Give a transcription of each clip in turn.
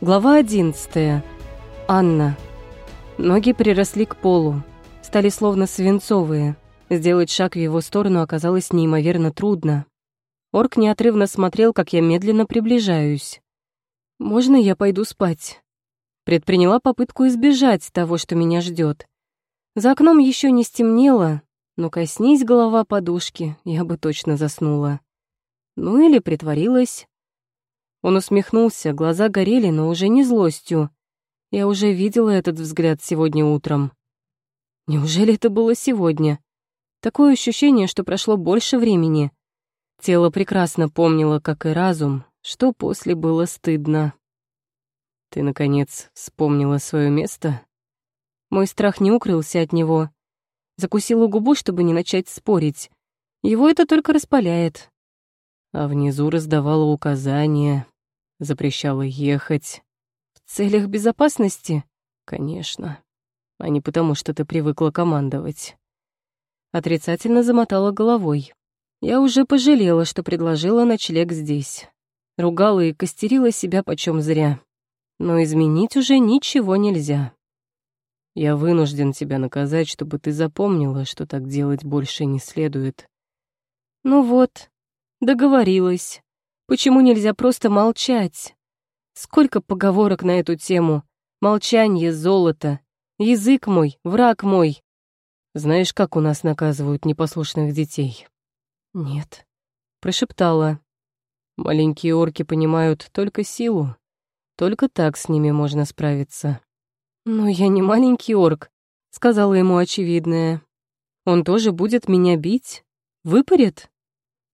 Глава 11. Анна. Ноги приросли к полу, стали словно свинцовые. Сделать шаг в его сторону оказалось неимоверно трудно. Орк неотрывно смотрел, как я медленно приближаюсь. «Можно я пойду спать?» Предприняла попытку избежать того, что меня ждет. За окном еще не стемнело, но коснись голова подушки, я бы точно заснула. Ну или притворилась. Он усмехнулся, глаза горели, но уже не злостью. Я уже видела этот взгляд сегодня утром. Неужели это было сегодня? Такое ощущение, что прошло больше времени. Тело прекрасно помнило, как и разум, что после было стыдно. «Ты, наконец, вспомнила свое место?» Мой страх не укрылся от него. Закусила губу, чтобы не начать спорить. Его это только распаляет а внизу раздавала указания, запрещала ехать. В целях безопасности? Конечно. А не потому, что ты привыкла командовать. Отрицательно замотала головой. Я уже пожалела, что предложила ночлег здесь. Ругала и костерила себя почем зря. Но изменить уже ничего нельзя. Я вынужден тебя наказать, чтобы ты запомнила, что так делать больше не следует. Ну вот, Договорилась. Почему нельзя просто молчать? Сколько поговорок на эту тему. Молчание — золото. Язык мой, враг мой. Знаешь, как у нас наказывают непослушных детей? Нет. Прошептала. Маленькие орки понимают только силу. Только так с ними можно справиться. Но я не маленький орк, сказала ему очевидное. Он тоже будет меня бить? Выпарит?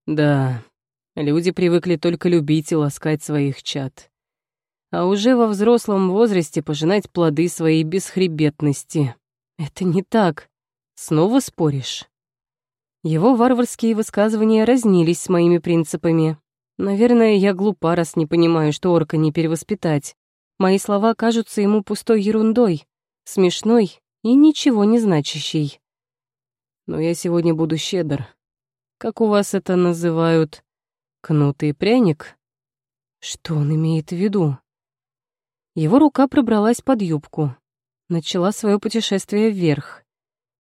Да, люди привыкли только любить и ласкать своих чад. А уже во взрослом возрасте пожинать плоды своей бесхребетности. Это не так. Снова споришь? Его варварские высказывания разнились с моими принципами. Наверное, я глупа, раз не понимаю, что орка не перевоспитать. Мои слова кажутся ему пустой ерундой, смешной и ничего не значащей. Но я сегодня буду щедр, как у вас это называют, кнутый пряник? Что он имеет в виду? Его рука пробралась под юбку, начала свое путешествие вверх.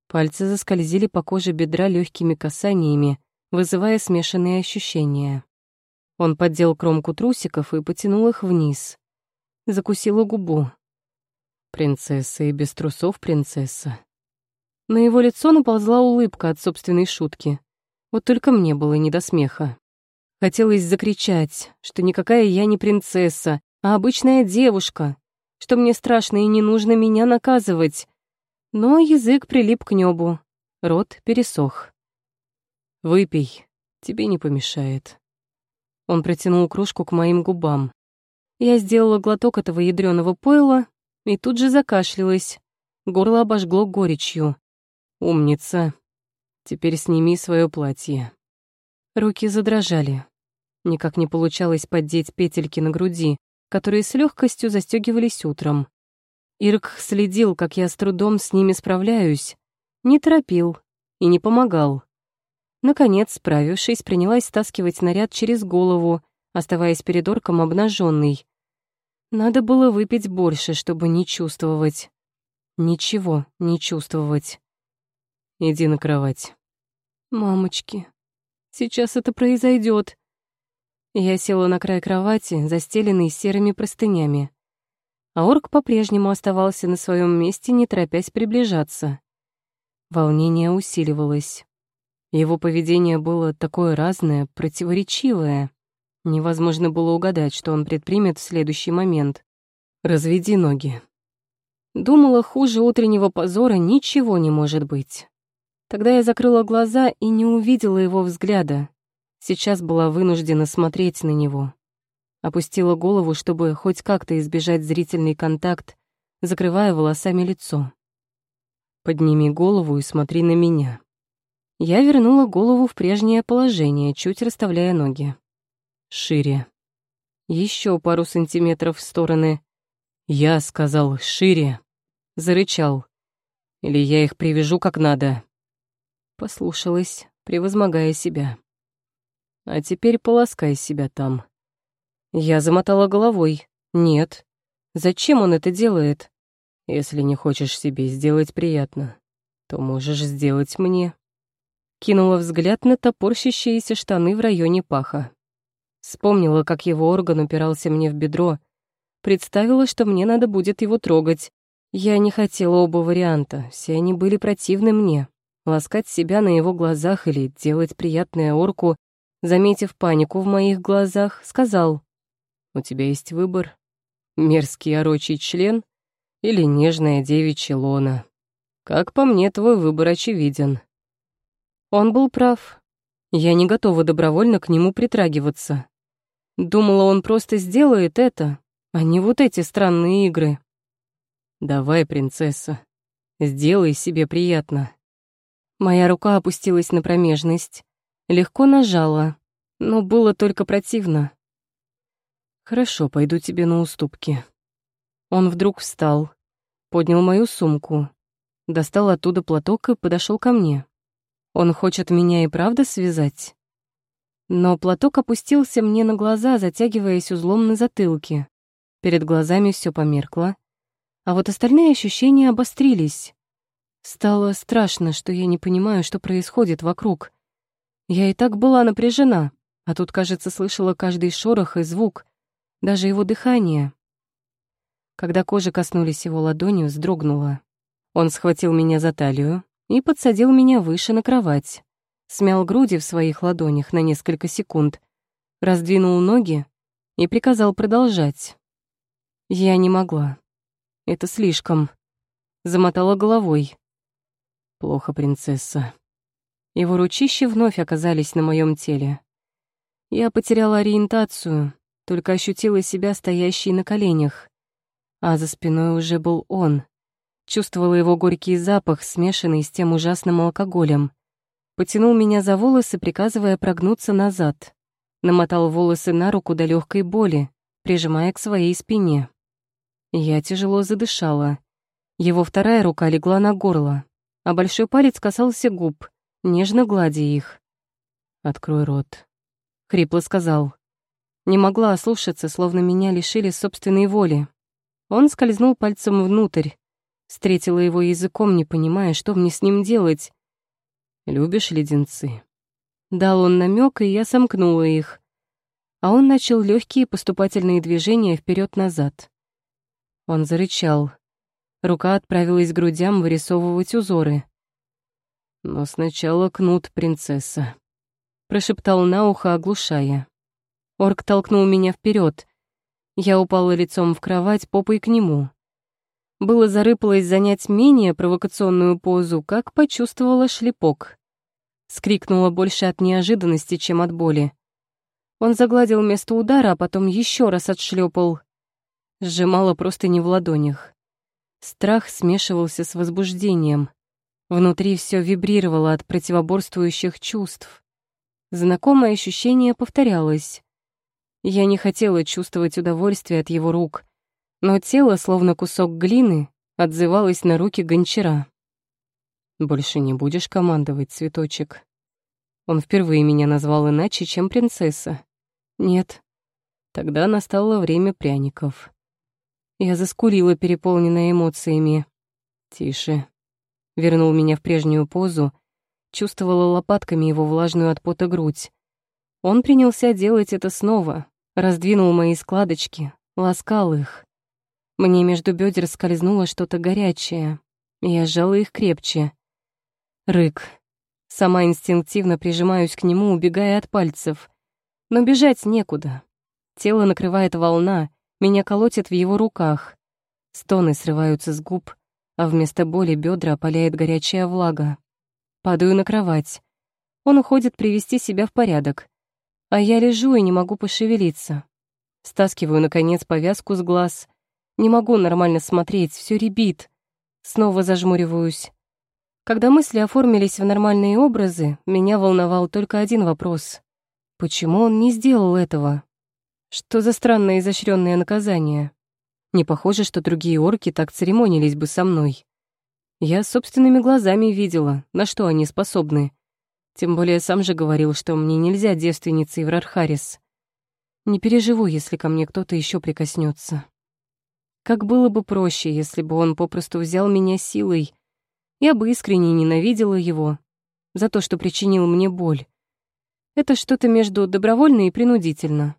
Пальцы заскользили по коже бедра легкими касаниями, вызывая смешанные ощущения. Он поддел кромку трусиков и потянул их вниз. Закусила губу. Принцесса и без трусов принцесса. На его лицо наползла улыбка от собственной шутки. Вот только мне было не до смеха. Хотелось закричать, что никакая я не принцесса, а обычная девушка, что мне страшно и не нужно меня наказывать. Но язык прилип к небу, рот пересох. «Выпей, тебе не помешает». Он протянул кружку к моим губам. Я сделала глоток этого ядреного пойла и тут же закашлялась. Горло обожгло горечью. «Умница», Теперь сними свое платье». Руки задрожали. Никак не получалось поддеть петельки на груди, которые с легкостью застегивались утром. Ирк следил, как я с трудом с ними справляюсь, не торопил и не помогал. Наконец, справившись, принялась стаскивать наряд через голову, оставаясь перед орком обнаженный. Надо было выпить больше, чтобы не чувствовать. Ничего не чувствовать. Иди на кровать. Мамочки, сейчас это произойдет. Я села на край кровати, застеленной серыми простынями. А орк по-прежнему оставался на своем месте, не торопясь приближаться. Волнение усиливалось. Его поведение было такое разное, противоречивое. Невозможно было угадать, что он предпримет в следующий момент. «Разведи ноги». Думала, хуже утреннего позора ничего не может быть. Тогда я закрыла глаза и не увидела его взгляда. Сейчас была вынуждена смотреть на него. Опустила голову, чтобы хоть как-то избежать зрительный контакт, закрывая волосами лицо. «Подними голову и смотри на меня». Я вернула голову в прежнее положение, чуть расставляя ноги. Шире. Еще пару сантиметров в стороны. Я сказал «шире». Зарычал. Или я их привяжу как надо. Послушалась, превозмогая себя. А теперь полоскай себя там. Я замотала головой. Нет. Зачем он это делает? Если не хочешь себе сделать приятно, то можешь сделать мне. Кинула взгляд на топорщащиеся штаны в районе паха. Вспомнила, как его орган упирался мне в бедро. Представила, что мне надо будет его трогать. Я не хотела оба варианта, все они были противны мне. Ласкать себя на его глазах или делать приятное орку, заметив панику в моих глазах, сказал, «У тебя есть выбор. Мерзкий орочий член или нежная девичья лона. Как по мне, твой выбор очевиден». Он был прав. Я не готова добровольно к нему притрагиваться. Думала, он просто сделает это, а не вот эти странные игры. «Давай, принцесса, сделай себе приятно». Моя рука опустилась на промежность, легко нажала, но было только противно. «Хорошо, пойду тебе на уступки». Он вдруг встал, поднял мою сумку, достал оттуда платок и подошел ко мне. Он хочет меня и правда связать? Но платок опустился мне на глаза, затягиваясь узлом на затылке. Перед глазами все померкло, а вот остальные ощущения обострились. Стало страшно, что я не понимаю, что происходит вокруг. Я и так была напряжена, а тут, кажется, слышала каждый шорох и звук, даже его дыхание. Когда кожи коснулись его ладони, вздрогнула. Он схватил меня за талию и подсадил меня выше на кровать смял груди в своих ладонях на несколько секунд, раздвинул ноги и приказал продолжать. Я не могла. Это слишком. Замотала головой. Плохо, принцесса. Его ручища вновь оказались на моем теле. Я потеряла ориентацию, только ощутила себя стоящей на коленях. А за спиной уже был он. Чувствовала его горький запах, смешанный с тем ужасным алкоголем — Потянул меня за волосы, приказывая прогнуться назад. Намотал волосы на руку до легкой боли, прижимая к своей спине. Я тяжело задышала. Его вторая рука легла на горло, а большой палец касался губ, нежно гладя их. «Открой рот», — хрипло сказал. Не могла ослушаться, словно меня лишили собственной воли. Он скользнул пальцем внутрь. Встретила его языком, не понимая, что мне с ним делать. Любишь леденцы?» Дал он намек, и я сомкнула их. А он начал легкие поступательные движения вперед назад Он зарычал. Рука отправилась к грудям вырисовывать узоры. «Но сначала кнут, принцесса», — прошептал на ухо, оглушая. Орк толкнул меня вперед. Я упала лицом в кровать, попой к нему. Было зарыпалось занять менее провокационную позу, как почувствовала шлепок. Скрикнула больше от неожиданности, чем от боли. Он загладил место удара, а потом еще раз отшлепал. Сжимала просто не в ладонях. Страх смешивался с возбуждением. Внутри все вибрировало от противоборствующих чувств. Знакомое ощущение повторялось. Я не хотела чувствовать удовольствие от его рук, но тело, словно кусок глины, отзывалось на руки гончара. «Больше не будешь командовать, цветочек?» Он впервые меня назвал иначе, чем принцесса. «Нет». Тогда настало время пряников. Я заскулила, переполненная эмоциями. «Тише». Вернул меня в прежнюю позу, чувствовала лопатками его влажную от пота грудь. Он принялся делать это снова, раздвинул мои складочки, ласкал их. Мне между бедер скользнуло что-то горячее. Я сжала их крепче. Рык. Сама инстинктивно прижимаюсь к нему, убегая от пальцев. Но бежать некуда. Тело накрывает волна, меня колотит в его руках. Стоны срываются с губ, а вместо боли бедра опаляет горячая влага. Падаю на кровать. Он уходит привести себя в порядок. А я лежу и не могу пошевелиться. Стаскиваю, наконец, повязку с глаз — не могу нормально смотреть, все ребит. Снова зажмуриваюсь. Когда мысли оформились в нормальные образы, меня волновал только один вопрос. Почему он не сделал этого? Что за странное изощренное наказание? Не похоже, что другие орки так церемонились бы со мной. Я собственными глазами видела, на что они способны. Тем более сам же говорил, что мне нельзя девственницей в Рархарис. Не переживу, если ко мне кто-то еще прикоснется. Как было бы проще, если бы он попросту взял меня силой. Я бы искренне ненавидела его за то, что причинил мне боль. Это что-то между добровольно и принудительно.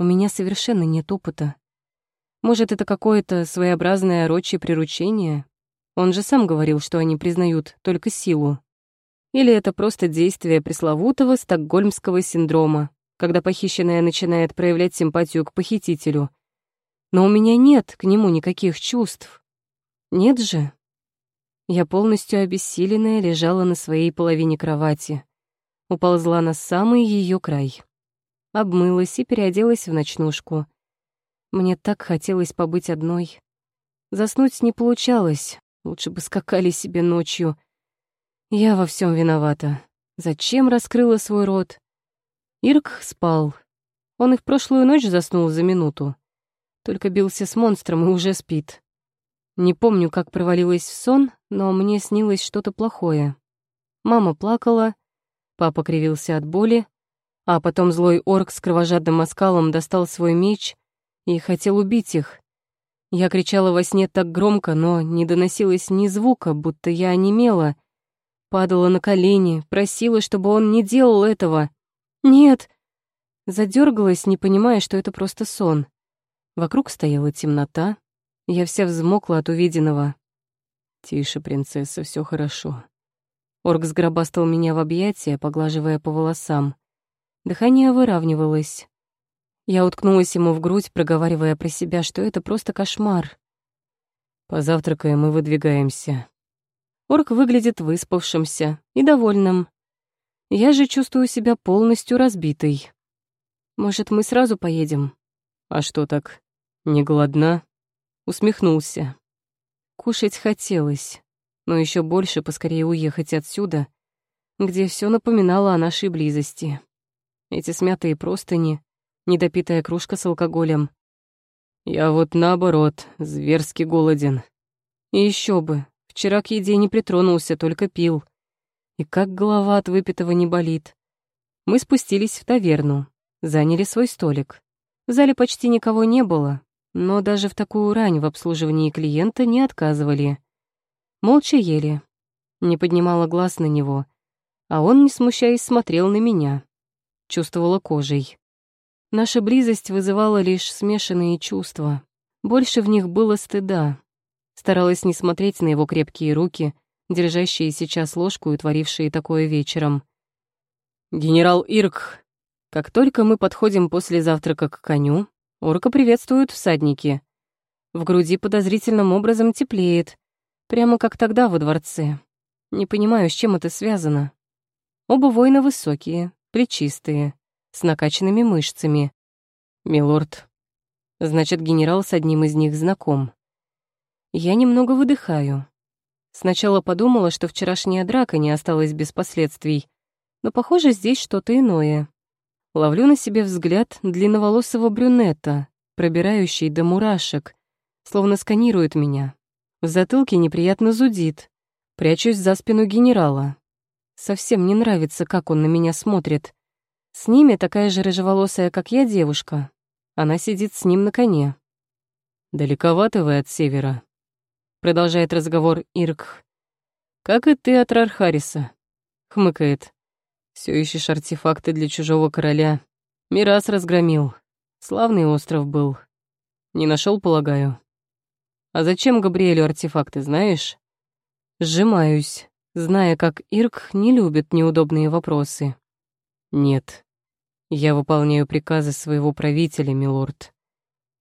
У меня совершенно нет опыта. Может, это какое-то своеобразное орочье приручение? Он же сам говорил, что они признают только силу. Или это просто действие пресловутого стокгольмского синдрома, когда похищенная начинает проявлять симпатию к похитителю. Но у меня нет к нему никаких чувств. Нет же. Я полностью обессиленная лежала на своей половине кровати. Уползла на самый ее край. Обмылась и переоделась в ночнушку. Мне так хотелось побыть одной. Заснуть не получалось, лучше бы скакали себе ночью. Я во всем виновата. Зачем раскрыла свой рот? Ирк спал. Он и в прошлую ночь заснул за минуту. Только бился с монстром и уже спит. Не помню, как провалилась в сон, но мне снилось что-то плохое. Мама плакала, папа кривился от боли, а потом злой орк с кровожадным оскалом достал свой меч и хотел убить их. Я кричала во сне так громко, но не доносилось ни звука, будто я онемела. Падала на колени, просила, чтобы он не делал этого. «Нет!» Задергалась, не понимая, что это просто сон. Вокруг стояла темнота. Я вся взмокла от увиденного. «Тише, принцесса, все хорошо». Орк сгробастал меня в объятия, поглаживая по волосам. Дыхание выравнивалось. Я уткнулась ему в грудь, проговаривая про себя, что это просто кошмар. «Позавтракаем и выдвигаемся». Орк выглядит выспавшимся и довольным. Я же чувствую себя полностью разбитой. Может, мы сразу поедем? А что так? Не голодна? Усмехнулся. Кушать хотелось, но еще больше поскорее уехать отсюда, где все напоминало о нашей близости. Эти смятые простыни, недопитая кружка с алкоголем. Я вот наоборот, зверски голоден. И еще бы, вчера к еде не притронулся, только пил. И как голова от выпитого не болит. Мы спустились в таверну, заняли свой столик. В зале почти никого не было, но даже в такую рань в обслуживании клиента не отказывали. Молча ели. Не поднимала глаз на него, а он, не смущаясь, смотрел на меня. Чувствовала кожей. Наша близость вызывала лишь смешанные чувства. Больше в них было стыда. Старалась не смотреть на его крепкие руки, держащие сейчас ложку и творившие такое вечером. «Генерал Ирк, как только мы подходим после завтрака к коню, орка приветствуют всадники. В груди подозрительным образом теплеет, прямо как тогда во дворце. Не понимаю, с чем это связано. Оба воина высокие, плечистые, с накачанными мышцами. «Милорд». Значит, генерал с одним из них знаком. Я немного выдыхаю. Сначала подумала, что вчерашняя драка не осталась без последствий, но, похоже, здесь что-то иное. Ловлю на себе взгляд длинноволосого брюнета, пробирающий до мурашек, словно сканирует меня. В затылке неприятно зудит. Прячусь за спину генерала. Совсем не нравится, как он на меня смотрит. С ними такая же рыжеволосая, как я, девушка. Она сидит с ним на коне. «Далековато вы от севера», продолжает разговор Ирк. «Как и ты от Рархариса», — хмыкает. Все ищешь артефакты для чужого короля. Мирас разгромил. Славный остров был. Не нашел, полагаю. А зачем Габриэлю артефакты, знаешь? Сжимаюсь, зная, как Ирк не любит неудобные вопросы. Нет. Я выполняю приказы своего правителя, милорд.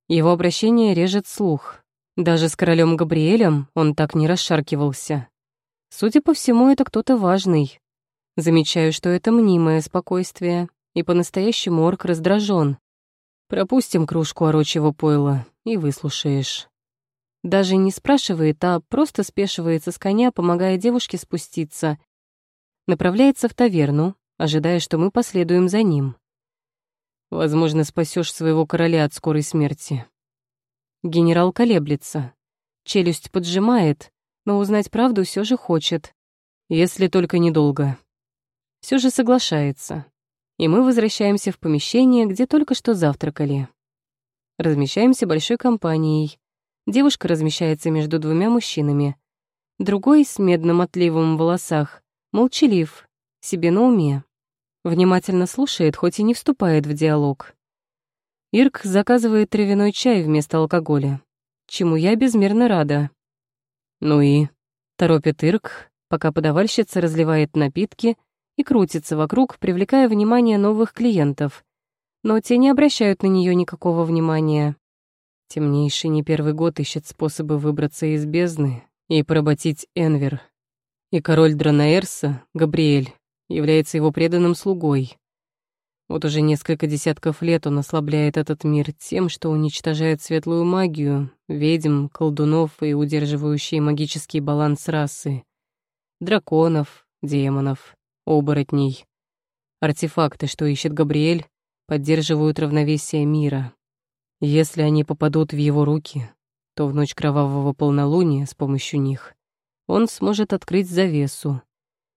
Его обращение режет слух. Даже с королем Габриэлем он так не расшаркивался. Судя по всему, это кто-то важный. Замечаю, что это мнимое спокойствие, и по-настоящему орк раздражен. Пропустим кружку орочьего пойла и выслушаешь. Даже не спрашивает, а просто спешивается с коня, помогая девушке спуститься. Направляется в таверну, ожидая, что мы последуем за ним. Возможно, спасешь своего короля от скорой смерти. Генерал колеблется. Челюсть поджимает, но узнать правду все же хочет. Если только недолго. Все же соглашается. И мы возвращаемся в помещение, где только что завтракали. Размещаемся большой компанией. Девушка размещается между двумя мужчинами. Другой, с медным отливом в волосах, молчалив, себе на уме. Внимательно слушает, хоть и не вступает в диалог. Ирк заказывает травяной чай вместо алкоголя, чему я безмерно рада. «Ну и?» — торопит Ирк, пока подавальщица разливает напитки и крутится вокруг, привлекая внимание новых клиентов. Но те не обращают на нее никакого внимания. Темнейший не первый год ищет способы выбраться из бездны и поработить Энвер. И король Дранаэрса, Габриэль, является его преданным слугой. Вот уже несколько десятков лет он ослабляет этот мир тем, что уничтожает светлую магию, ведьм, колдунов и удерживающие магический баланс расы. Драконов, демонов, оборотней. Артефакты, что ищет Габриэль, поддерживают равновесие мира. Если они попадут в его руки, то в ночь кровавого полнолуния с помощью них он сможет открыть завесу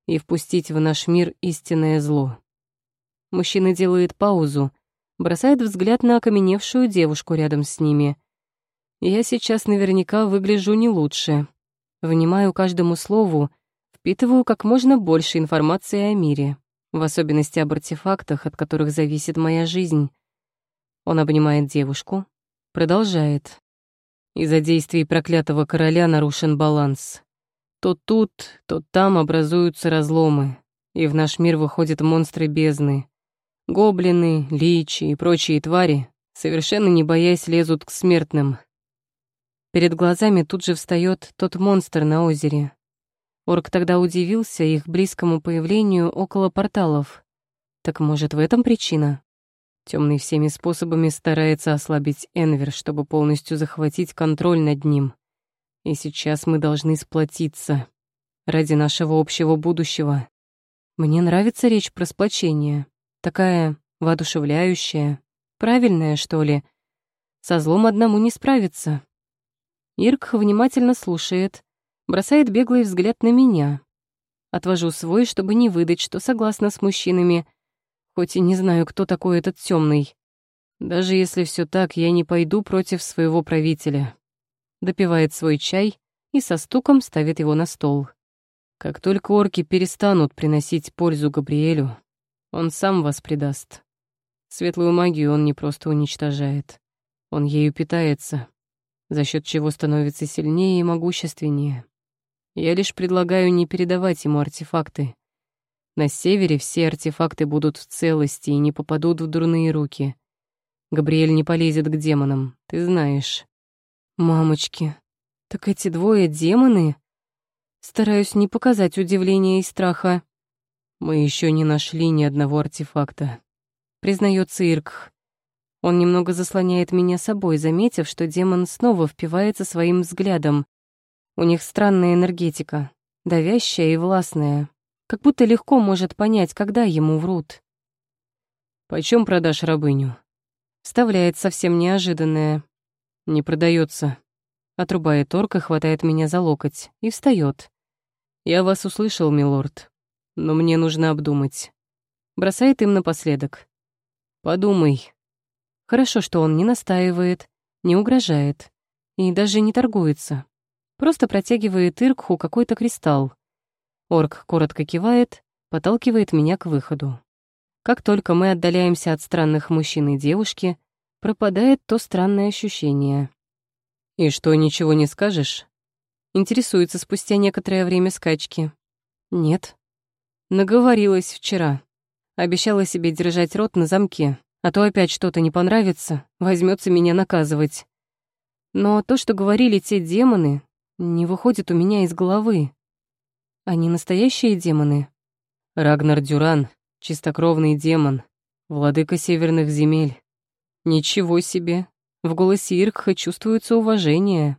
и впустить в наш мир истинное зло. Мужчина делает паузу, бросает взгляд на окаменевшую девушку рядом с ними. Я сейчас наверняка выгляжу не лучше. Внимаю каждому слову, впитываю как можно больше информации о мире, в особенности об артефактах, от которых зависит моя жизнь. Он обнимает девушку, продолжает. Из-за действий проклятого короля нарушен баланс. То тут, то там образуются разломы, и в наш мир выходят монстры бездны. Гоблины, личи и прочие твари, совершенно не боясь, лезут к смертным. Перед глазами тут же встает тот монстр на озере. Орк тогда удивился их близкому появлению около порталов. Так может, в этом причина? Темный всеми способами старается ослабить Энвер, чтобы полностью захватить контроль над ним. И сейчас мы должны сплотиться. Ради нашего общего будущего. Мне нравится речь про сплочение. Такая воодушевляющая, правильная, что ли. Со злом одному не справиться. Ирк внимательно слушает, бросает беглый взгляд на меня. Отвожу свой, чтобы не выдать, что согласна с мужчинами, хоть и не знаю, кто такой этот темный. Даже если все так, я не пойду против своего правителя. Допивает свой чай и со стуком ставит его на стол. Как только орки перестанут приносить пользу Габриэлю, он сам вас предаст. Светлую магию он не просто уничтожает. Он ею питается, за счет чего становится сильнее и могущественнее. Я лишь предлагаю не передавать ему артефакты. На севере все артефакты будут в целости и не попадут в дурные руки. Габриэль не полезет к демонам, ты знаешь. Мамочки, так эти двое демоны? Стараюсь не показать удивления и страха. Мы еще не нашли ни одного артефакта. Признается Ирк. Он немного заслоняет меня собой, заметив, что демон снова впивается своим взглядом. У них странная энергетика, давящая и властная. Как будто легко может понять, когда ему врут. «Почем продашь рабыню?» Вставляет совсем неожиданное. «Не продается. Отрубает орк и хватает меня за локоть. И встает. «Я вас услышал, милорд но мне нужно обдумать. Бросает им напоследок. Подумай. Хорошо, что он не настаивает, не угрожает и даже не торгуется. Просто протягивает Иркху какой-то кристалл. Орк коротко кивает, подталкивает меня к выходу. Как только мы отдаляемся от странных мужчин и девушки, пропадает то странное ощущение. «И что, ничего не скажешь?» Интересуется спустя некоторое время скачки. «Нет», Наговорилась вчера. Обещала себе держать рот на замке, а то опять что-то не понравится, возьмется меня наказывать. Но то, что говорили те демоны, не выходит у меня из головы. Они настоящие демоны? Рагнар Дюран, чистокровный демон, владыка северных земель. Ничего себе. В голосе Иркха чувствуется уважение.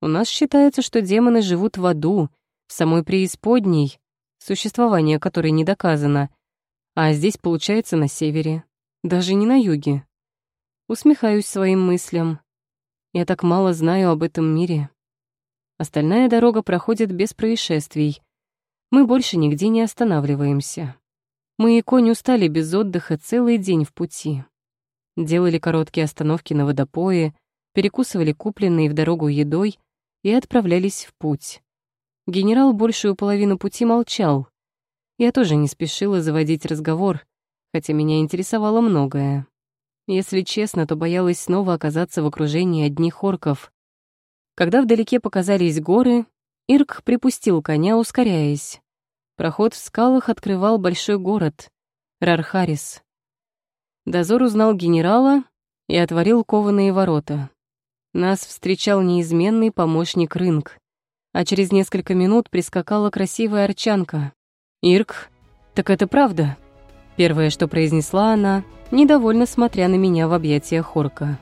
У нас считается, что демоны живут в аду, в самой преисподней, существование которой не доказано, а здесь, получается, на севере, даже не на юге. Усмехаюсь своим мыслям. Я так мало знаю об этом мире. Остальная дорога проходит без происшествий. Мы больше нигде не останавливаемся. Мы и конь устали без отдыха целый день в пути. Делали короткие остановки на водопое, перекусывали купленной в дорогу едой и отправлялись в путь. Генерал большую половину пути молчал. Я тоже не спешила заводить разговор, хотя меня интересовало многое. Если честно, то боялась снова оказаться в окружении одних орков. Когда вдалеке показались горы, Ирк припустил коня, ускоряясь. Проход в скалах открывал большой город — Рархарис. Дозор узнал генерала и отворил кованые ворота. Нас встречал неизменный помощник Рынг, а через несколько минут прискакала красивая арчанка. «Ирк, так это правда?» Первое, что произнесла она, недовольно смотря на меня в объятиях Хорка.